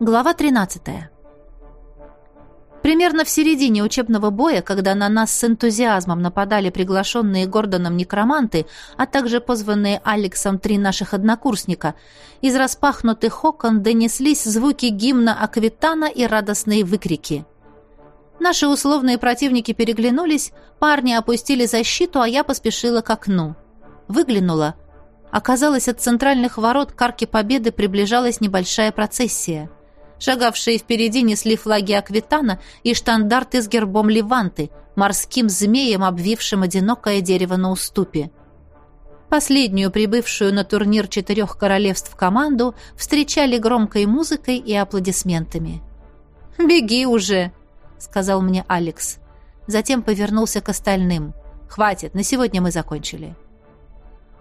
Глава 13. Примерно в середине учебного боя, когда на нас с энтузиазмом нападали приглашенные Гордоном некроманты, а также позванные Алексом три наших однокурсника, из распахнутых окон донеслись звуки гимна Аквитана и радостные выкрики. Наши условные противники переглянулись, парни опустили защиту, а я поспешила к окну. Выглянула. Оказалось, от центральных ворот к Арке Победы приближалась небольшая процессия – Шагавшие впереди несли флаги Аквитана и штандарты с гербом Леванты, морским змеем, обвившим одинокое дерево на уступе. Последнюю прибывшую на турнир четырех королевств команду встречали громкой музыкой и аплодисментами. «Беги уже!» — сказал мне Алекс. Затем повернулся к остальным. «Хватит, на сегодня мы закончили».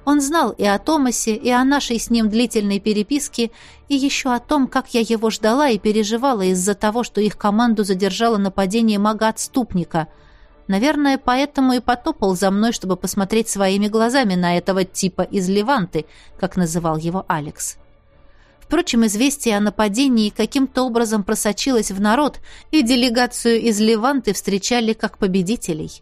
Он знал и о Томасе, и о нашей с ним длительной переписке, и еще о том, как я его ждала и переживала из-за того, что их команду задержало нападение мага-отступника. Наверное, поэтому и потопал за мной, чтобы посмотреть своими глазами на этого типа из Леванты, как называл его Алекс. Впрочем, известие о нападении каким-то образом просочилось в народ, и делегацию из Леванты встречали как победителей.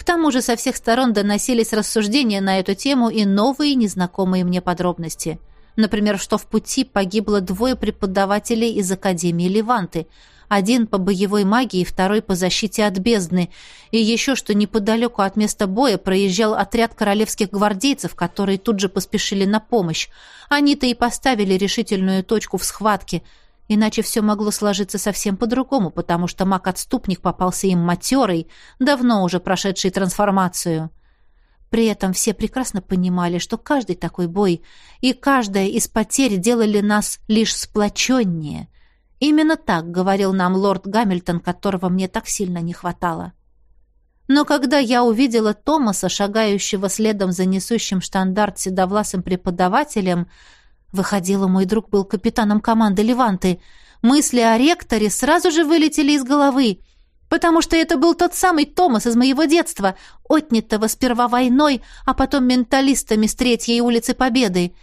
К тому же со всех сторон доносились рассуждения на эту тему и новые незнакомые мне подробности. Например, что в пути погибло двое преподавателей из Академии Леванты. Один по боевой магии, второй по защите от бездны. И еще что неподалеку от места боя проезжал отряд королевских гвардейцев, которые тут же поспешили на помощь. Они-то и поставили решительную точку в схватке – Иначе все могло сложиться совсем по-другому, потому что маг-отступник попался им матерый, давно уже прошедший трансформацию. При этом все прекрасно понимали, что каждый такой бой и каждая из потерь делали нас лишь сплоченнее. Именно так говорил нам лорд Гамильтон, которого мне так сильно не хватало. Но когда я увидела Томаса, шагающего следом за несущим штандарт седовласым преподавателем, Выходило, мой друг был капитаном команды «Леванты». Мысли о ректоре сразу же вылетели из головы, потому что это был тот самый Томас из моего детства, отнятого сперва войной, а потом менталистами с Третьей улицы Победы.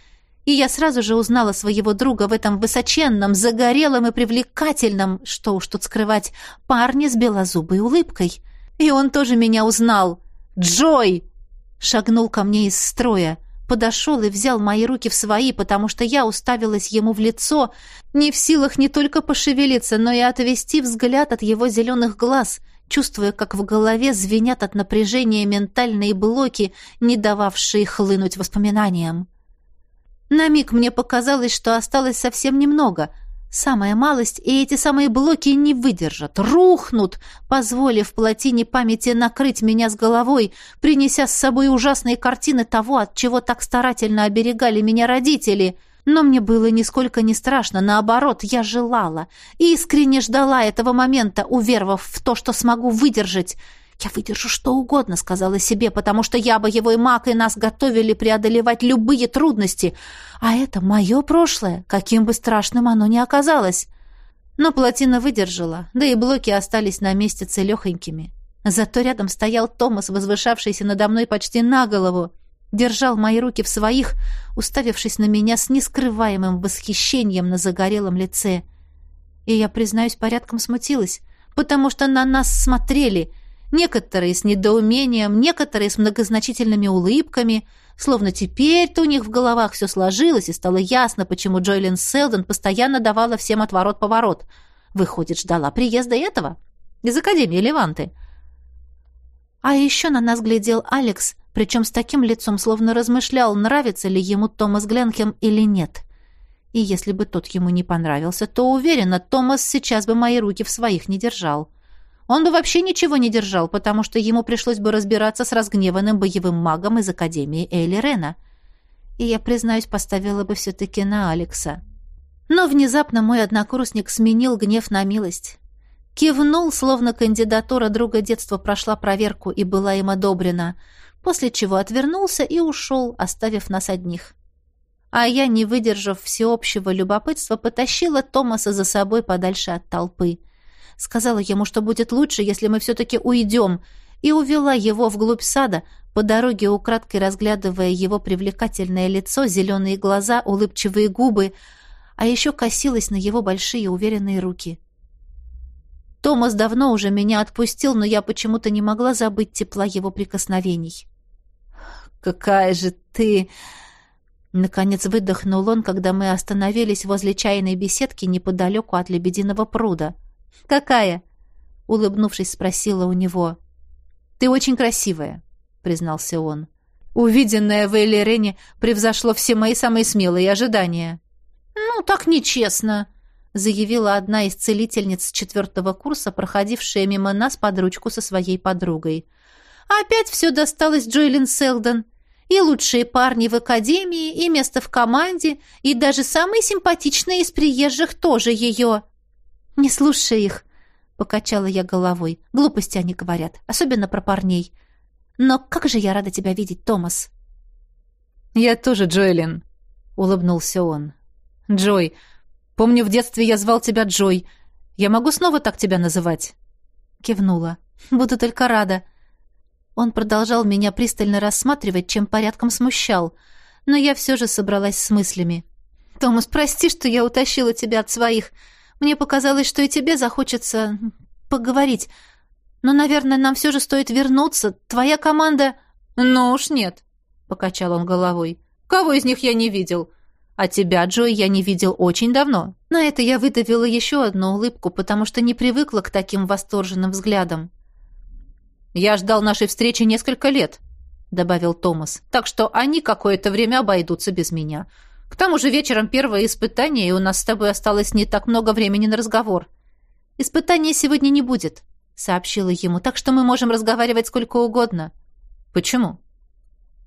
И я сразу же узнала своего друга в этом высоченном, загорелом и привлекательном, что уж тут скрывать, парне с белозубой улыбкой. И он тоже меня узнал. «Джой!» Шагнул ко мне из строя подошел и взял мои руки в свои, потому что я уставилась ему в лицо, не в силах не только пошевелиться, но и отвести взгляд от его зеленых глаз, чувствуя, как в голове звенят от напряжения ментальные блоки, не дававшие хлынуть воспоминаниям. На миг мне показалось, что осталось совсем немного — Самая малость, и эти самые блоки не выдержат, рухнут, позволив плотине памяти накрыть меня с головой, принеся с собой ужасные картины того, от чего так старательно оберегали меня родители. Но мне было нисколько не страшно, наоборот, я желала, искренне ждала этого момента, уверовав в то, что смогу выдержать, «Я выдержу что угодно», — сказала себе, «потому что я боевой маг, и нас готовили преодолевать любые трудности. А это мое прошлое, каким бы страшным оно ни оказалось». Но плотина выдержала, да и блоки остались на месте целехонькими. Зато рядом стоял Томас, возвышавшийся надо мной почти на голову, держал мои руки в своих, уставившись на меня с нескрываемым восхищением на загорелом лице. И я, признаюсь, порядком смутилась, потому что на нас смотрели — Некоторые с недоумением, некоторые с многозначительными улыбками, словно теперь-то у них в головах все сложилось и стало ясно, почему Джойлин Селдон постоянно давала всем отворот-поворот. Выходит, ждала приезда этого из Академии Леванты. А еще на нас глядел Алекс, причем с таким лицом, словно размышлял, нравится ли ему Томас Гленкем или нет. И если бы тот ему не понравился, то, уверена, Томас сейчас бы мои руки в своих не держал. Он бы вообще ничего не держал, потому что ему пришлось бы разбираться с разгневанным боевым магом из Академии Эйли Рена. И я, признаюсь, поставила бы все-таки на Алекса. Но внезапно мой однокурсник сменил гнев на милость. Кивнул, словно кандидатура друга детства прошла проверку и была им одобрена, после чего отвернулся и ушел, оставив нас одних. А я, не выдержав всеобщего любопытства, потащила Томаса за собой подальше от толпы — Сказала ему, что будет лучше, если мы все-таки уйдем, и увела его вглубь сада, по дороге украдкой разглядывая его привлекательное лицо, зеленые глаза, улыбчивые губы, а еще косилась на его большие уверенные руки. Томас давно уже меня отпустил, но я почему-то не могла забыть тепла его прикосновений. «Какая же ты...» Наконец выдохнул он, когда мы остановились возле чайной беседки неподалеку от Лебединого пруда. «Какая?» — улыбнувшись, спросила у него. «Ты очень красивая», — признался он. «Увиденное в Эйлерене превзошло все мои самые смелые ожидания». «Ну, так нечестно», — заявила одна из целительниц четвертого курса, проходившая мимо нас под ручку со своей подругой. «Опять все досталось Джоэлин Селдон. И лучшие парни в академии, и место в команде, и даже самые симпатичные из приезжих тоже ее». «Не слушай их», — покачала я головой. «Глупости они говорят, особенно про парней. Но как же я рада тебя видеть, Томас!» «Я тоже Джоэлин», — улыбнулся он. «Джой. Помню, в детстве я звал тебя Джой. Я могу снова так тебя называть?» Кивнула. «Буду только рада». Он продолжал меня пристально рассматривать, чем порядком смущал. Но я все же собралась с мыслями. «Томас, прости, что я утащила тебя от своих. Мне показалось, что и тебе захочется поговорить. Но, наверное, нам все же стоит вернуться. Твоя команда...» «Ну уж нет», — покачал он головой. «Кого из них я не видел? А тебя, Джой, я не видел очень давно. На это я выдавила еще одну улыбку, потому что не привыкла к таким восторженным взглядам. «Я ждал нашей встречи несколько лет», — добавил Томас. «Так что они какое-то время обойдутся без меня. К тому же вечером первое испытание, и у нас с тобой осталось не так много времени на разговор». «Испытания сегодня не будет», — сообщила ему, «так что мы можем разговаривать сколько угодно». «Почему?»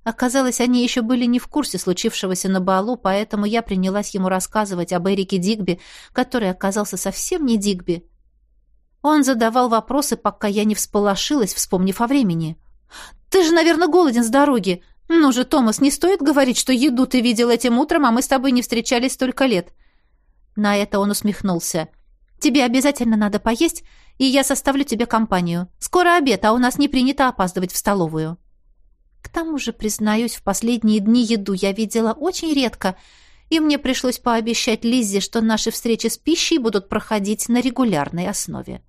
Оказалось, они еще были не в курсе случившегося на балу, поэтому я принялась ему рассказывать об Эрике Дигби, который оказался совсем не Дигби. Он задавал вопросы, пока я не всполошилась, вспомнив о времени. «Ты же, наверное, голоден с дороги. Ну же, Томас, не стоит говорить, что еду ты видел этим утром, а мы с тобой не встречались столько лет». На это он усмехнулся. «Тебе обязательно надо поесть, и я составлю тебе компанию. Скоро обед, а у нас не принято опаздывать в столовую». К тому же, признаюсь, в последние дни еду я видела очень редко, и мне пришлось пообещать Лиззе, что наши встречи с пищей будут проходить на регулярной основе.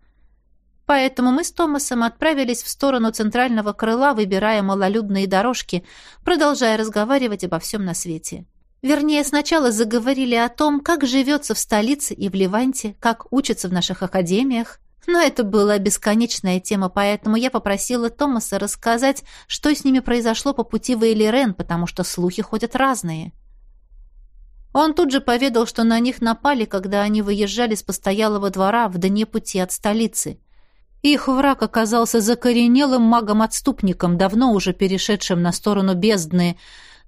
Поэтому мы с Томасом отправились в сторону центрального крыла, выбирая малолюдные дорожки, продолжая разговаривать обо всем на свете. Вернее, сначала заговорили о том, как живется в столице и в Ливанте, как учатся в наших академиях, но это была бесконечная тема, поэтому я попросила Томаса рассказать, что с ними произошло по пути в Эйлирен, потому что слухи ходят разные. Он тут же поведал, что на них напали, когда они выезжали с постоялого двора в дне пути от столицы. Их враг оказался закоренелым магом-отступником, давно уже перешедшим на сторону бездны,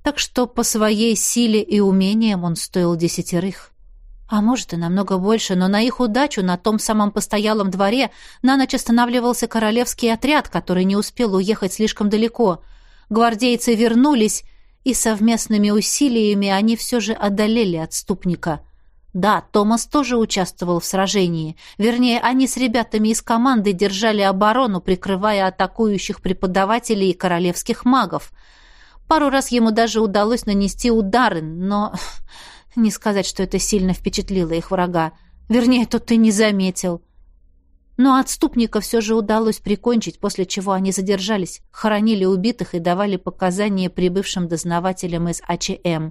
так что по своей силе и умениям он стоил десятерых. А может, и намного больше, но на их удачу на том самом постоялом дворе на ночь останавливался королевский отряд, который не успел уехать слишком далеко. Гвардейцы вернулись, и совместными усилиями они все же одолели отступника. Да, Томас тоже участвовал в сражении. Вернее, они с ребятами из команды держали оборону, прикрывая атакующих преподавателей и королевских магов. Пару раз ему даже удалось нанести удары, но не сказать, что это сильно впечатлило их врага. Вернее, тот ты не заметил. Но отступника все же удалось прикончить, после чего они задержались, хоронили убитых и давали показания прибывшим дознавателям из АЧМ.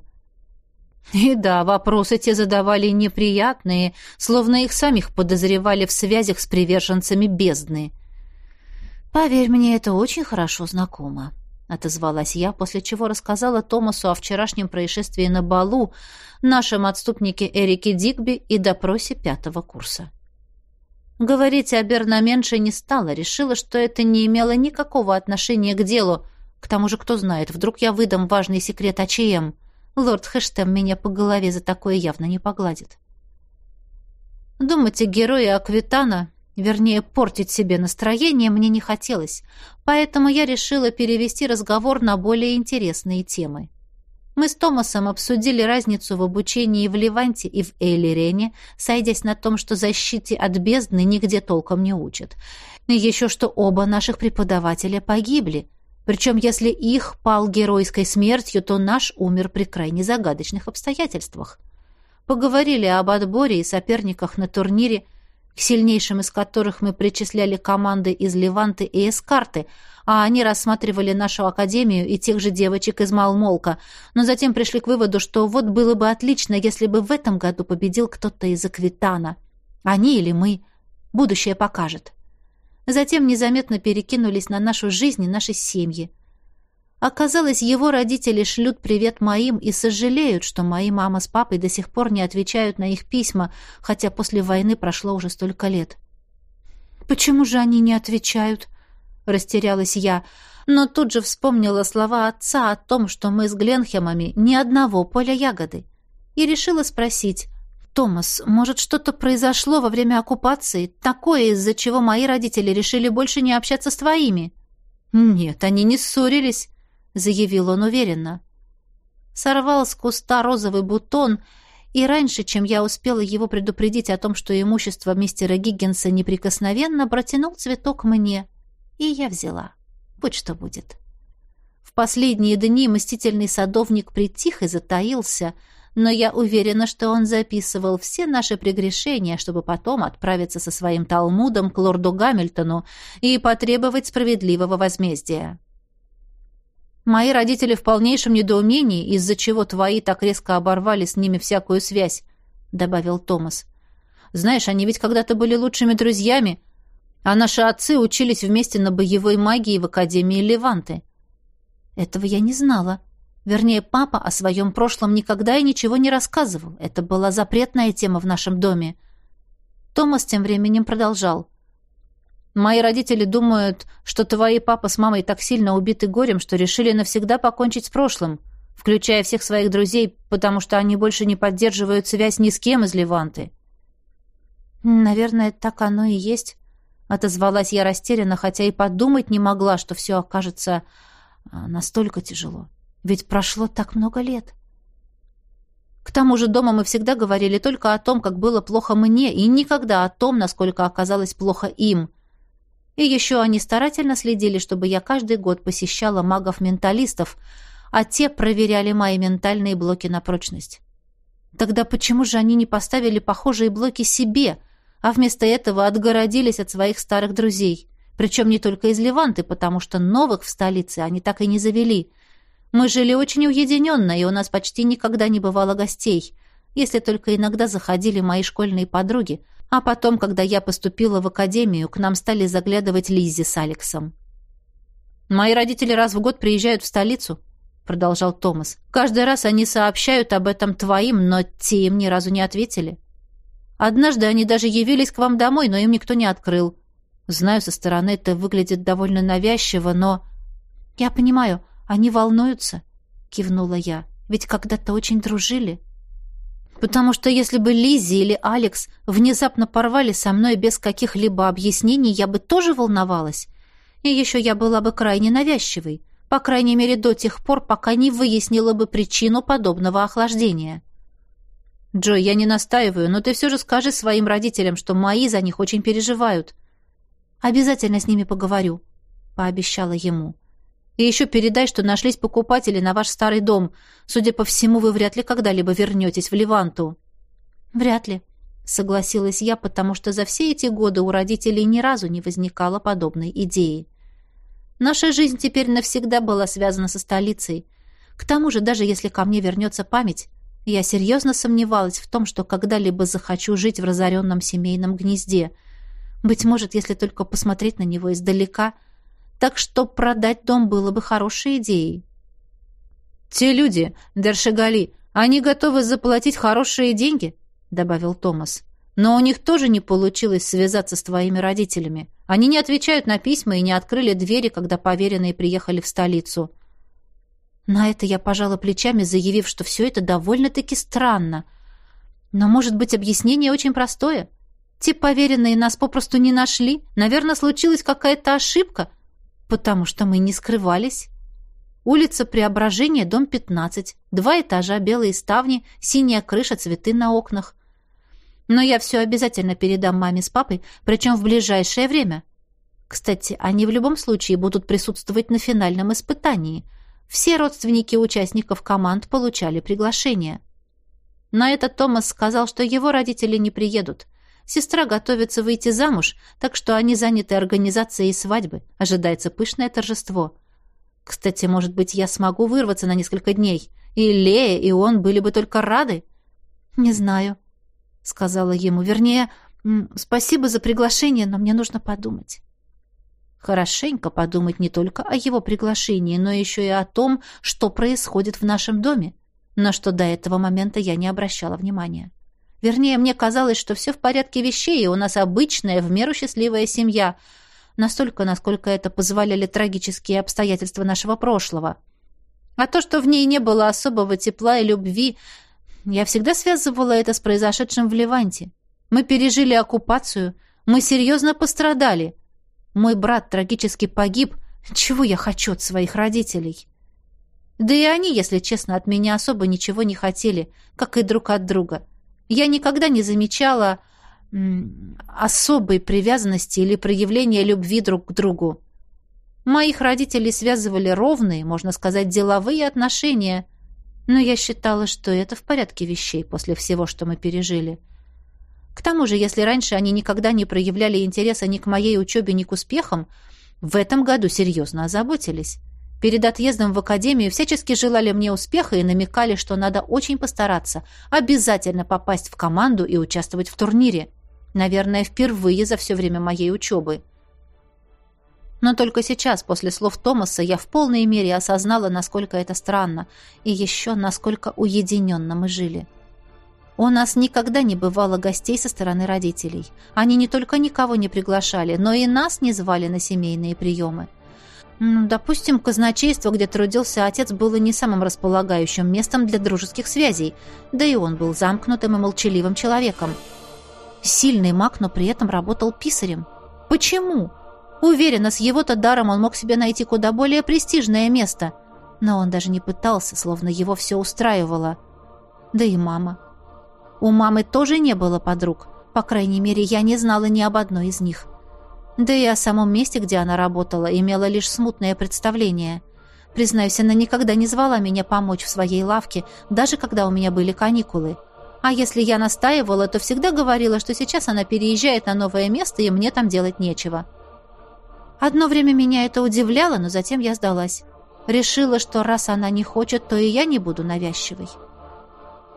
И да, вопросы те задавали неприятные, словно их самих подозревали в связях с приверженцами бездны. Поверь мне, это очень хорошо знакомо отозвалась я, после чего рассказала Томасу о вчерашнем происшествии на балу, нашем отступнике Эрике Дигби и допросе пятого курса. Говорить о Бернаменше не стала, решила, что это не имело никакого отношения к делу. К тому же, кто знает, вдруг я выдам важный секрет АЧМ. Лорд Хэштем меня по голове за такое явно не погладит. Думать о герое Аквитана Вернее, портить себе настроение мне не хотелось, поэтому я решила перевести разговор на более интересные темы. Мы с Томасом обсудили разницу в обучении в Ливанте и в Эйлирене, сойдясь на том, что защите от бездны нигде толком не учат. И еще что оба наших преподавателя погибли. Причем, если их пал геройской смертью, то наш умер при крайне загадочных обстоятельствах. поговорили об отборе и соперниках на турнире, к сильнейшим из которых мы причисляли команды из Леванты и Эскарты, а они рассматривали нашу академию и тех же девочек из Малмолка, но затем пришли к выводу, что вот было бы отлично, если бы в этом году победил кто-то из Аквитана. Они или мы. Будущее покажет. Затем незаметно перекинулись на нашу жизнь и наши семьи. Оказалось, его родители шлют привет моим и сожалеют, что мои мама с папой до сих пор не отвечают на их письма, хотя после войны прошло уже столько лет. «Почему же они не отвечают?» — растерялась я, но тут же вспомнила слова отца о том, что мы с Гленхемами ни одного поля ягоды, и решила спросить, «Томас, может, что-то произошло во время оккупации, такое, из-за чего мои родители решили больше не общаться с твоими?» «Нет, они не ссорились», — заявил он уверенно. Сорвал с куста розовый бутон, и раньше, чем я успела его предупредить о том, что имущество мистера Гиггинса неприкосновенно, протянул цветок мне. И я взяла. Будь что будет. В последние дни мстительный садовник притих и затаился, но я уверена, что он записывал все наши прегрешения, чтобы потом отправиться со своим Талмудом к лорду Гамильтону и потребовать справедливого возмездия. Мои родители в полнейшем недоумении, из-за чего твои так резко оборвали с ними всякую связь, добавил Томас. Знаешь, они ведь когда-то были лучшими друзьями, а наши отцы учились вместе на боевой магии в Академии Леванты. Этого я не знала. Вернее, папа о своем прошлом никогда и ничего не рассказывал. Это была запретная тема в нашем доме. Томас тем временем продолжал. Мои родители думают, что твои папа с мамой так сильно убиты горем, что решили навсегда покончить с прошлым, включая всех своих друзей, потому что они больше не поддерживают связь ни с кем из Леванты. Наверное, так оно и есть, отозвалась я растерянно, хотя и подумать не могла, что все окажется а, настолько тяжело. Ведь прошло так много лет. К тому же дома мы всегда говорили только о том, как было плохо мне, и никогда о том, насколько оказалось плохо им — и еще они старательно следили, чтобы я каждый год посещала магов-менталистов, а те проверяли мои ментальные блоки на прочность. Тогда почему же они не поставили похожие блоки себе, а вместо этого отгородились от своих старых друзей? Причем не только из Леванты, потому что новых в столице они так и не завели. Мы жили очень уединенно, и у нас почти никогда не бывало гостей, если только иногда заходили мои школьные подруги, а потом, когда я поступила в академию, к нам стали заглядывать Лиззи с Алексом. «Мои родители раз в год приезжают в столицу», — продолжал Томас. «Каждый раз они сообщают об этом твоим, но те им ни разу не ответили. Однажды они даже явились к вам домой, но им никто не открыл. Знаю, со стороны это выглядит довольно навязчиво, но...» «Я понимаю, они волнуются», — кивнула я. «Ведь когда-то очень дружили» потому что если бы Лиззи или Алекс внезапно порвали со мной без каких-либо объяснений, я бы тоже волновалась. И еще я была бы крайне навязчивой, по крайней мере до тех пор, пока не выяснила бы причину подобного охлаждения. «Джой, я не настаиваю, но ты все же скажи своим родителям, что мои за них очень переживают». «Обязательно с ними поговорю», — пообещала ему. И еще передай, что нашлись покупатели на ваш старый дом. Судя по всему, вы вряд ли когда-либо вернетесь в Леванту». «Вряд ли», — согласилась я, потому что за все эти годы у родителей ни разу не возникало подобной идеи. Наша жизнь теперь навсегда была связана со столицей. К тому же, даже если ко мне вернется память, я серьезно сомневалась в том, что когда-либо захочу жить в разоренном семейном гнезде. Быть может, если только посмотреть на него издалека — так что продать дом было бы хорошей идеей. «Те люди, Дершегали, они готовы заплатить хорошие деньги», — добавил Томас. «Но у них тоже не получилось связаться с твоими родителями. Они не отвечают на письма и не открыли двери, когда поверенные приехали в столицу». На это я пожала плечами, заявив, что все это довольно-таки странно. Но, может быть, объяснение очень простое. Те поверенные нас попросту не нашли. Наверное, случилась какая-то ошибка — потому что мы не скрывались. Улица Преображения, дом 15. Два этажа, белые ставни, синяя крыша, цветы на окнах. Но я все обязательно передам маме с папой, причем в ближайшее время. Кстати, они в любом случае будут присутствовать на финальном испытании. Все родственники участников команд получали приглашение. На это Томас сказал, что его родители не приедут. Сестра готовится выйти замуж, так что они заняты организацией свадьбы. Ожидается пышное торжество. Кстати, может быть, я смогу вырваться на несколько дней. И Лея, и он были бы только рады. Не знаю, сказала ему. Вернее, спасибо за приглашение, но мне нужно подумать. Хорошенько подумать не только о его приглашении, но еще и о том, что происходит в нашем доме, на что до этого момента я не обращала внимания. Вернее, мне казалось, что все в порядке вещей, и у нас обычная, в меру счастливая семья, настолько, насколько это позволяли трагические обстоятельства нашего прошлого. А то, что в ней не было особого тепла и любви, я всегда связывала это с произошедшим в Ливанте. Мы пережили оккупацию, мы серьезно пострадали. Мой брат трагически погиб. Чего я хочу от своих родителей? Да и они, если честно, от меня особо ничего не хотели, как и друг от друга. Я никогда не замечала особой привязанности или проявления любви друг к другу. Моих родителей связывали ровные, можно сказать, деловые отношения, но я считала, что это в порядке вещей после всего, что мы пережили. К тому же, если раньше они никогда не проявляли интереса ни к моей учебе, ни к успехам, в этом году серьезно озаботились. Перед отъездом в академию всячески желали мне успеха и намекали, что надо очень постараться, обязательно попасть в команду и участвовать в турнире. Наверное, впервые за все время моей учебы. Но только сейчас, после слов Томаса, я в полной мере осознала, насколько это странно, и еще насколько уединенно мы жили. У нас никогда не бывало гостей со стороны родителей. Они не только никого не приглашали, но и нас не звали на семейные приемы. Допустим, казначейство, где трудился отец, было не самым располагающим местом для дружеских связей, да и он был замкнутым и молчаливым человеком. Сильный маг, но при этом работал писарем. Почему? Уверена, с его-то даром он мог себе найти куда более престижное место. Но он даже не пытался, словно его все устраивало. Да и мама. У мамы тоже не было подруг. По крайней мере, я не знала ни об одной из них. Да и о самом месте, где она работала, имела лишь смутное представление. Признаюсь, она никогда не звала меня помочь в своей лавке, даже когда у меня были каникулы. А если я настаивала, то всегда говорила, что сейчас она переезжает на новое место, и мне там делать нечего. Одно время меня это удивляло, но затем я сдалась. Решила, что раз она не хочет, то и я не буду навязчивой.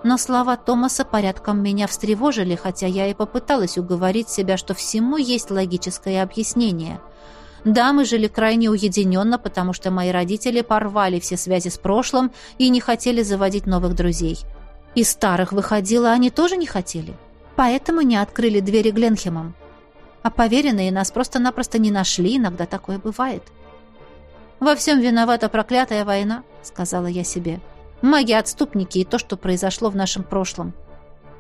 Но слова Томаса порядком меня встревожили, хотя я и попыталась уговорить себя, что всему есть логическое объяснение. Да, мы жили крайне уединенно, потому что мои родители порвали все связи с прошлым и не хотели заводить новых друзей. И старых выходило, они тоже не хотели. Поэтому не открыли двери Гленхемам. А поверенные нас просто-напросто не нашли, иногда такое бывает. «Во всем виновата проклятая война», — сказала я себе. — Маги-отступники и то, что произошло в нашем прошлом.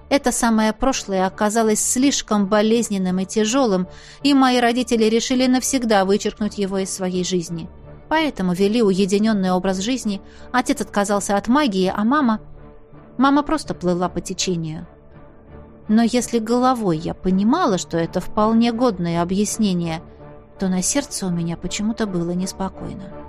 Это самое прошлое оказалось слишком болезненным и тяжелым, и мои родители решили навсегда вычеркнуть его из своей жизни. Поэтому вели уединенный образ жизни, отец отказался от магии, а мама... Мама просто плыла по течению. Но если головой я понимала, что это вполне годное объяснение, то на сердце у меня почему-то было неспокойно.